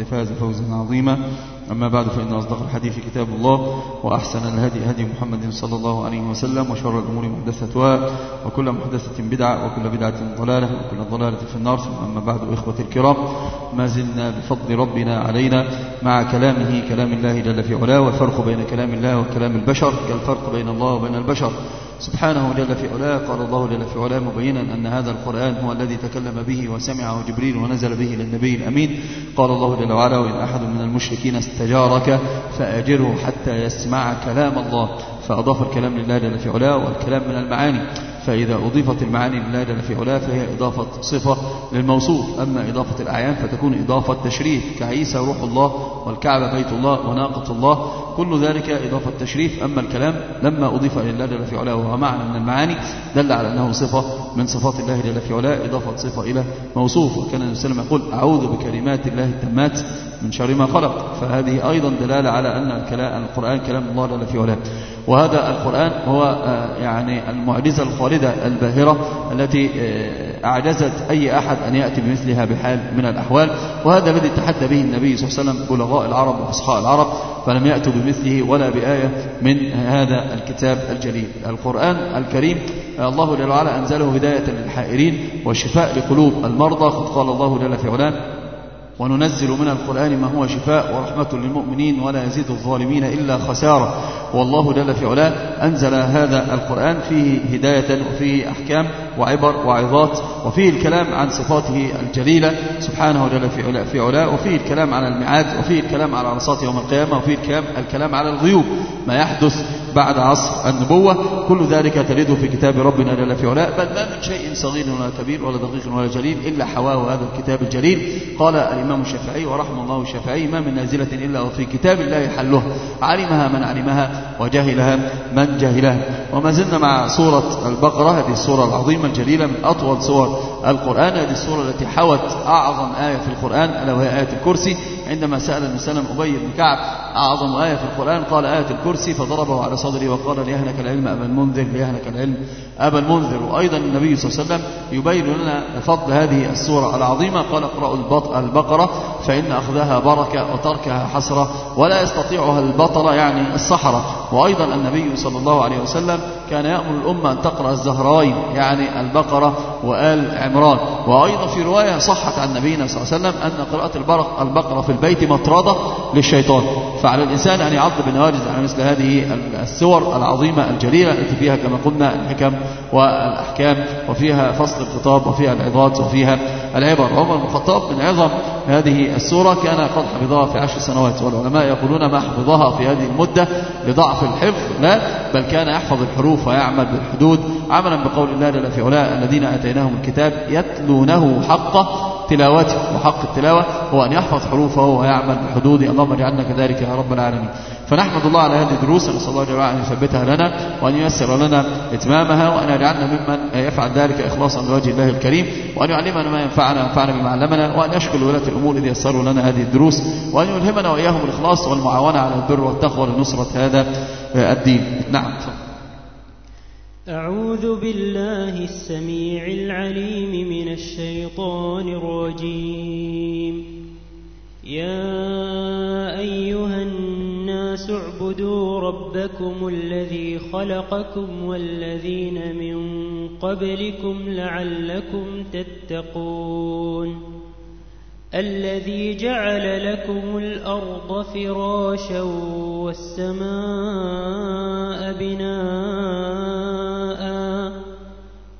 فاز فوزا عظيما. أما بعد فإن أصدق الحديث كتاب الله وأحسن الهدي هدي محمد صلى الله عليه وسلم وشر الأمور محدثتها وكل محدثة بدعة وكل بدعة ضلالة وكل ضلالة في النار. ثم أما بعد إخوة الكرام ما زلنا بفضل ربنا علينا مع كلامه كلام الله جل في علاه والفرق بين كلام الله وكلام البشر. كالفرق بين الله وبين البشر. سبحانه جل في علاه قال الله جل في علاه مبينا أن هذا القرآن هو الذي تكلم به وسمعه جبريل ونزل به للنبي الأمين. قال الله جل وعلا وإن أحد من المشركين استجارك فأجره حتى يسمع كلام الله. فأضاف الكلام لله جل في علاه والكلام من المعاني. فإذا أضيفت المعاني لله جل في علاه فهي إضافة صفة للموصوف. أما إضافة الأعيان فتكون إضافة تشريف كعيسى روح الله والكعبة بيت الله وناقة الله. كل ذلك إضافة تشريف. أما الكلام لما أضيف لله جل في علاه وهو معنى من المعاني دل على أنه صفة من صفات الله جل في علاه إضافة صفة إلى موصوف. وكان النبي صلى الله عليه وسلم يقول أعوذ بكلمات الله التامات من شر ما خلق. فهذه أيضا دلالة على أن القرآن كلام الله جل في علاه. وهذا القرآن هو يعني المعجزة الخالدة الباهرة التي أعجزت أي أحد أن يأتي بمثلها بحال من الأحوال. وهذا الذي تحدى به النبي صلى الله عليه وسلم بلغاء العرب وفصحاء العرب فلم يأتوا بمثله ولا بآية من هذا الكتاب الجليل. القرآن الكريم الله جل وعلا أنزله هداية للحائرين وشفاء لقلوب المرضى قد قال الله جل في علاه وننزل من القرآن ما هو شفاء ورحمة للمؤمنين ولا يزيد الظالمين إلا خسارة. والله جل في علاه أنزل هذا القرآن فيه هداية وفيه أحكام وعبر وعظات وفيه الكلام عن صفاته الجليلة. سبحانه جل في علاه, في علاه. وفيه الكلام على الميعاد وفيه الكلام على عرصات يوم القيامة وفيه الكلام, الكلام على الغيوب. ما يحدث بعد عصر النبوة. كل ذلك تجده في كتاب ربنا جل في علاه. بل ما من شيء صغير ولا كبير ولا دقيق ولا جليل إلا حواه هذا الكتاب الجليل. قال الإمام الشافعي ورحم الله الشافعي ما من نازلة إلا وفي كتاب الله حلها علمها من علمها وجهلها من جهلها وما زلنا مع سورة البقرة هذه السورة العظيمة الجليلة من أطول سور القرآن. هذه السورة التي حوت أعظم آية في القرآن ألا وهي آية الكرسي. عندما سأل النبي صلى الله عليه وسلم أبي بن كعب أعظم آية في القرآن قال آية الكرسي. فضربه على صدره وقال ليهنك العلم أبا المنذر ليهنك العلم. أبا المنذر وأيضا النبي صلى الله عليه وسلم يبين لنا فضل هذه السورة العظيمة. قال اقرأوا البقرة فإن أخذها بركة وتركها حسرة ولا يستطيعها البطل يعني الصحراء وأيضا النبي صلى الله عليه وسلم كان يأمر الأمة أن تقرأ الزهراين يعني البقرة وآل عمران. وأيضا في رواية صحت عن نبينا صلى الله عليه وسلم أن قراءة البقرة في البيت مطردة للشيطان. فعلى الإنسان أن يعض بنواجز على مثل هذه السور العظيمة الجليلة التي فيها كما قلنا الحكم والأحكام وفيها فصل الخطاب وفيها العظات وفيها العبر. عمر بن الخطاب من عظم هذه السورة كان قد حفظها في عشر سنوات. والعلماء يقولون ما حفظها في هذه المدة لضعف الحفظ لا بل كان يحفظ الحروف ويعمل بالحدود. عملا بقول الله جل في علاء الذين أتيناهم الكتاب يتلونه حق تلاوته وحق التلاوة هو أن يحفظ حروفه ويعمل بحدود. اللهم اجعلنا كذلك يا رب العالمين. فنحمد الله على هذه الدروس نسأل الله جل وعلا أن يثبتها لنا وأن ييسر لنا إتمامها وأن يجعلنا ممن يفعل ذلك إخلاصا لوجه الله الكريم وأن يعلمنا ما ينفعنا وينفعنا بما علمنا وأن يشكر ولاة الأمور إذ يسروا لنا هذه الدروس وأن يلهمنا وإياهم الإخلاص والمعاونة على البر والتقوى لنصرة هذا الدين. نعم أعوذ بالله السميع العليم من الشيطان الرجيم. يا أيها الناس اعبدوا ربكم الذي خلقكم والذين من قبلكم لعلكم تتقون. الذي جعل لكم الأرض فراشا والسماء بناء